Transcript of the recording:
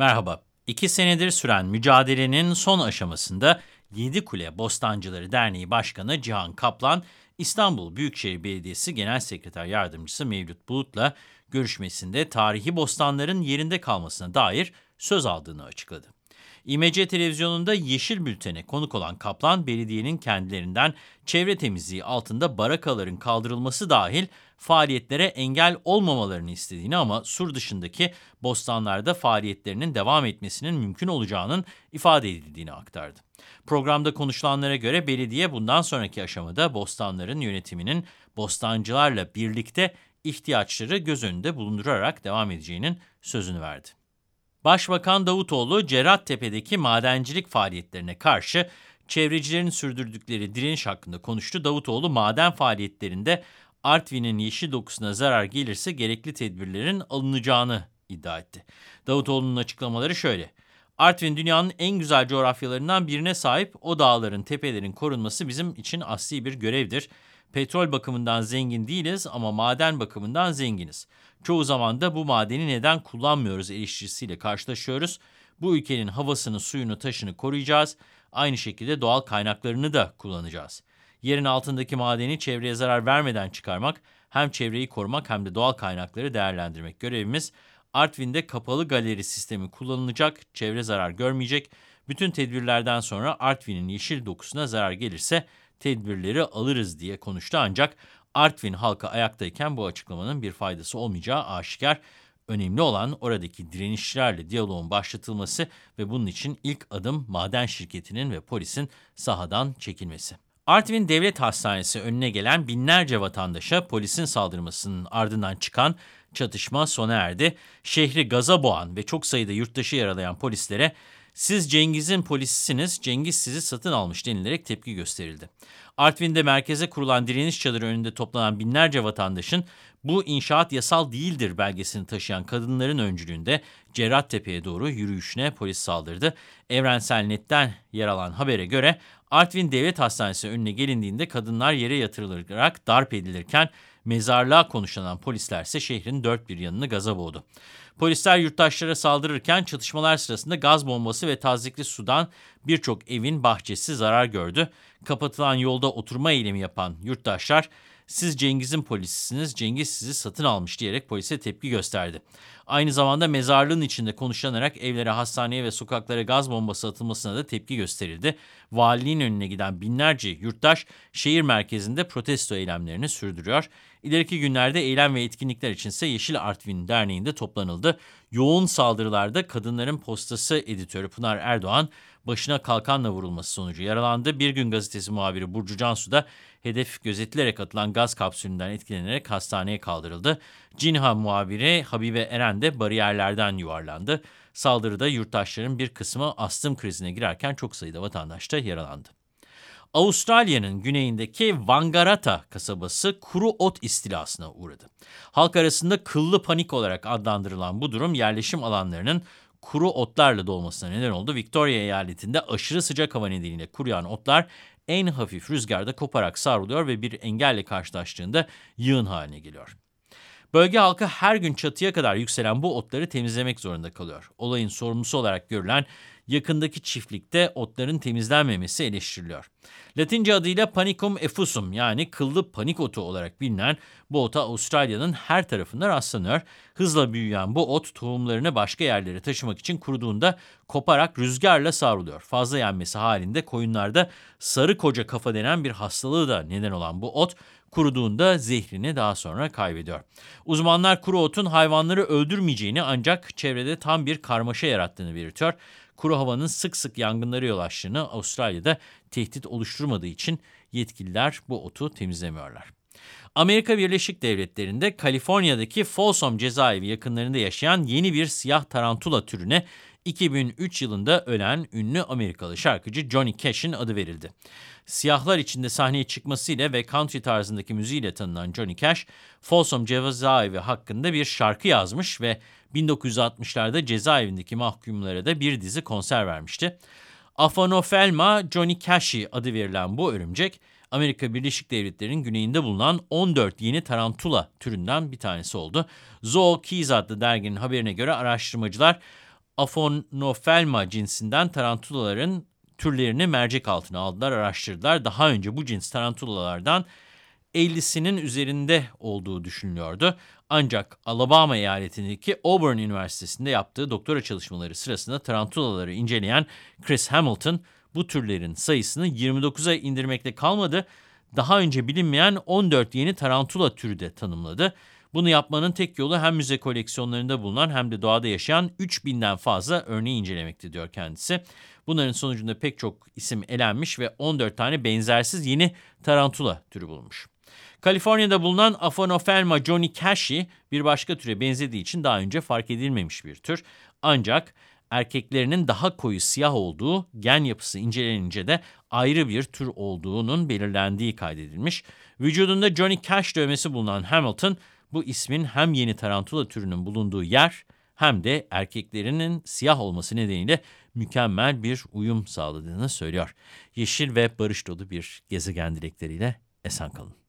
Merhaba. İki senedir süren mücadelenin son aşamasında Yedikule Bostancıları Derneği Başkanı Cihan Kaplan, İstanbul Büyükşehir Belediyesi Genel Sekreter Yardımcısı Mevlüt Bulut'la görüşmesinde tarihi bostanların yerinde kalmasına dair söz aldığını açıkladı. İMC televizyonunda Yeşil Bülten'e konuk olan Kaplan, belediyenin kendilerinden çevre temizliği altında barakaların kaldırılması dahil faaliyetlere engel olmamalarını istediğini ama sur dışındaki bostanlarda faaliyetlerinin devam etmesinin mümkün olacağının ifade edildiğini aktardı. Programda konuşulanlara göre belediye bundan sonraki aşamada bostanların yönetiminin bostancılarla birlikte ihtiyaçları göz önünde bulundurarak devam edeceğinin sözünü verdi. Başbakan Davutoğlu, Cerattepe'deki madencilik faaliyetlerine karşı çevrecilerin sürdürdükleri direniş hakkında konuştu. Davutoğlu, maden faaliyetlerinde Artvin'in yeşil dokusuna zarar gelirse gerekli tedbirlerin alınacağını iddia etti. Davutoğlu'nun açıklamaları şöyle. Artvin dünyanın en güzel coğrafyalarından birine sahip o dağların, tepelerin korunması bizim için asli bir görevdir. Petrol bakımından zengin değiliz ama maden bakımından zenginiz. Çoğu zaman da bu madeni neden kullanmıyoruz eleştirisiyle karşılaşıyoruz. Bu ülkenin havasını, suyunu, taşını koruyacağız. Aynı şekilde doğal kaynaklarını da kullanacağız. Yerin altındaki madeni çevreye zarar vermeden çıkarmak, hem çevreyi korumak hem de doğal kaynakları değerlendirmek görevimiz. Artvin'de kapalı galeri sistemi kullanılacak, çevre zarar görmeyecek. Bütün tedbirlerden sonra Artvin'in yeşil dokusuna zarar gelirse tedbirleri alırız diye konuştu ancak Artvin halkı ayaktayken bu açıklamanın bir faydası olmayacağı aşikar. Önemli olan oradaki direnişçilerle diyaloğun başlatılması ve bunun için ilk adım maden şirketinin ve polisin sahadan çekilmesi. Artvin Devlet Hastanesi önüne gelen binlerce vatandaşa polisin saldırmasının ardından çıkan çatışma sona erdi. Şehri gaza boğan ve çok sayıda yurttaşı yaralayan polislere siz Cengiz'in polisisiniz, Cengiz sizi satın almış denilerek tepki gösterildi. Artvin'de merkeze kurulan direniş çadırı önünde toplanan binlerce vatandaşın bu inşaat yasal değildir belgesini taşıyan kadınların öncülüğünde Cerrahtepe'ye doğru yürüyüşüne polis saldırdı. Evrensel Net'ten yer alan habere göre Artvin Devlet Hastanesi önüne gelindiğinde kadınlar yere yatırılarak darp edilirken mezarlığa konuşlanan polisler ise şehrin dört bir yanını gaza boğdu. Polisler yurttaşlara saldırırken çatışmalar sırasında gaz bombası ve tazikli sudan birçok evin bahçesi zarar gördü. Kapatılan yolda oturma eylemi yapan yurttaşlar siz Cengiz'in polisisiniz, Cengiz sizi satın almış diyerek polise tepki gösterdi. Aynı zamanda mezarlığın içinde konuşlanarak evlere, hastaneye ve sokaklara gaz bombası atılmasına da tepki gösterildi. Valiliğin önüne giden binlerce yurttaş şehir merkezinde protesto eylemlerini sürdürüyor. İleriki günlerde eylem ve etkinlikler içinse Yeşil Artvin Derneği'nde toplanıldı. Yoğun saldırılarda kadınların postası editörü Pınar Erdoğan başına kalkanla vurulması sonucu yaralandı. Bir gün gazetesi muhabiri Burcu Cansu da hedef gözetilerek atılan gaz kapsülünden etkilenerek hastaneye kaldırıldı. Cinha muhabiri Habibe Eren de bariyerlerden yuvarlandı. Saldırıda yurttaşların bir kısmı astım krizine girerken çok sayıda vatandaş da yaralandı. Avustralya'nın güneyindeki Wangaratta kasabası kuru ot istilasına uğradı. Halk arasında kıllı panik olarak adlandırılan bu durum yerleşim alanlarının kuru otlarla dolmasına neden oldu. Victoria eyaletinde aşırı sıcak hava nedeniyle kuruyan otlar en hafif rüzgarda koparak savruluyor ve bir engelle karşılaştığında yığın haline geliyor. Bölge halkı her gün çatıya kadar yükselen bu otları temizlemek zorunda kalıyor. Olayın sorumlusu olarak görülen yakındaki çiftlikte otların temizlenmemesi eleştiriliyor. Latince adıyla Panicum effusum yani kıllı panik otu olarak bilinen bu ota Avustralya'nın her tarafında rastlanıyor. Hızla büyüyen bu ot tohumlarını başka yerlere taşımak için kuruduğunda koparak rüzgarla savruluyor. Fazla yenmesi halinde koyunlarda sarı koca kafa denen bir hastalığı da neden olan bu ot kuruduğunda zehrini daha sonra kaybediyor. Uzmanlar kuru otun hayvanları öldürmeyeceğini ancak çevrede tam bir karmaşa yarattığını belirtiyor kuru havanın sık sık yangınlara yol açtığını Avustralya'da tehdit oluşturmadığı için yetkililer bu otu temizlemiyorlar. Amerika Birleşik Devletleri'nde Kaliforniya'daki Folsom cezaevi yakınlarında yaşayan yeni bir siyah tarantula türüne 2003 yılında ölen ünlü Amerikalı şarkıcı Johnny Cash'in adı verildi. Siyahlar içinde sahneye çıkmasıyla ve country tarzındaki müziğiyle tanınan Johnny Cash, Folsom cezaevi hakkında bir şarkı yazmış ve 1960'larda cezaevindeki mahkumlara da bir dizi konser vermişti. Aphanophelma Johnny Cash'i adı verilen bu örümcek, Amerika Birleşik Devletleri'nin güneyinde bulunan 14 yeni tarantula türünden bir tanesi oldu. Zoo Keys adlı derginin haberine göre araştırmacılar Aphonophelma cinsinden tarantulaların türlerini mercek altına aldılar, araştırdılar. Daha önce bu cins tarantulalardan 50'sinin üzerinde olduğu düşünülüyordu. Ancak Alabama eyaletindeki Auburn Üniversitesi'nde yaptığı doktora çalışmaları sırasında tarantulaları inceleyen Chris Hamilton bu türlerin sayısını 29'a indirmekle kalmadı. Daha önce bilinmeyen 14 yeni tarantula türü de tanımladı. Bunu yapmanın tek yolu hem müze koleksiyonlarında bulunan hem de doğada yaşayan 3000'den fazla örneği incelemekti diyor kendisi. Bunların sonucunda pek çok isim elenmiş ve 14 tane benzersiz yeni tarantula türü bulunmuş. Kaliforniya'da bulunan Aphonophelma johnny cashi bir başka türe benzediği için daha önce fark edilmemiş bir tür. Ancak erkeklerinin daha koyu siyah olduğu, gen yapısı incelenince de ayrı bir tür olduğunun belirlendiği kaydedilmiş. Vücudunda Johnny Cash dövmesi bulunan Hamilton, bu ismin hem yeni tarantula türünün bulunduğu yer hem de erkeklerinin siyah olması nedeniyle mükemmel bir uyum sağladığını söylüyor. Yeşil ve barış dolu bir gezegen dilekleriyle esen kalın.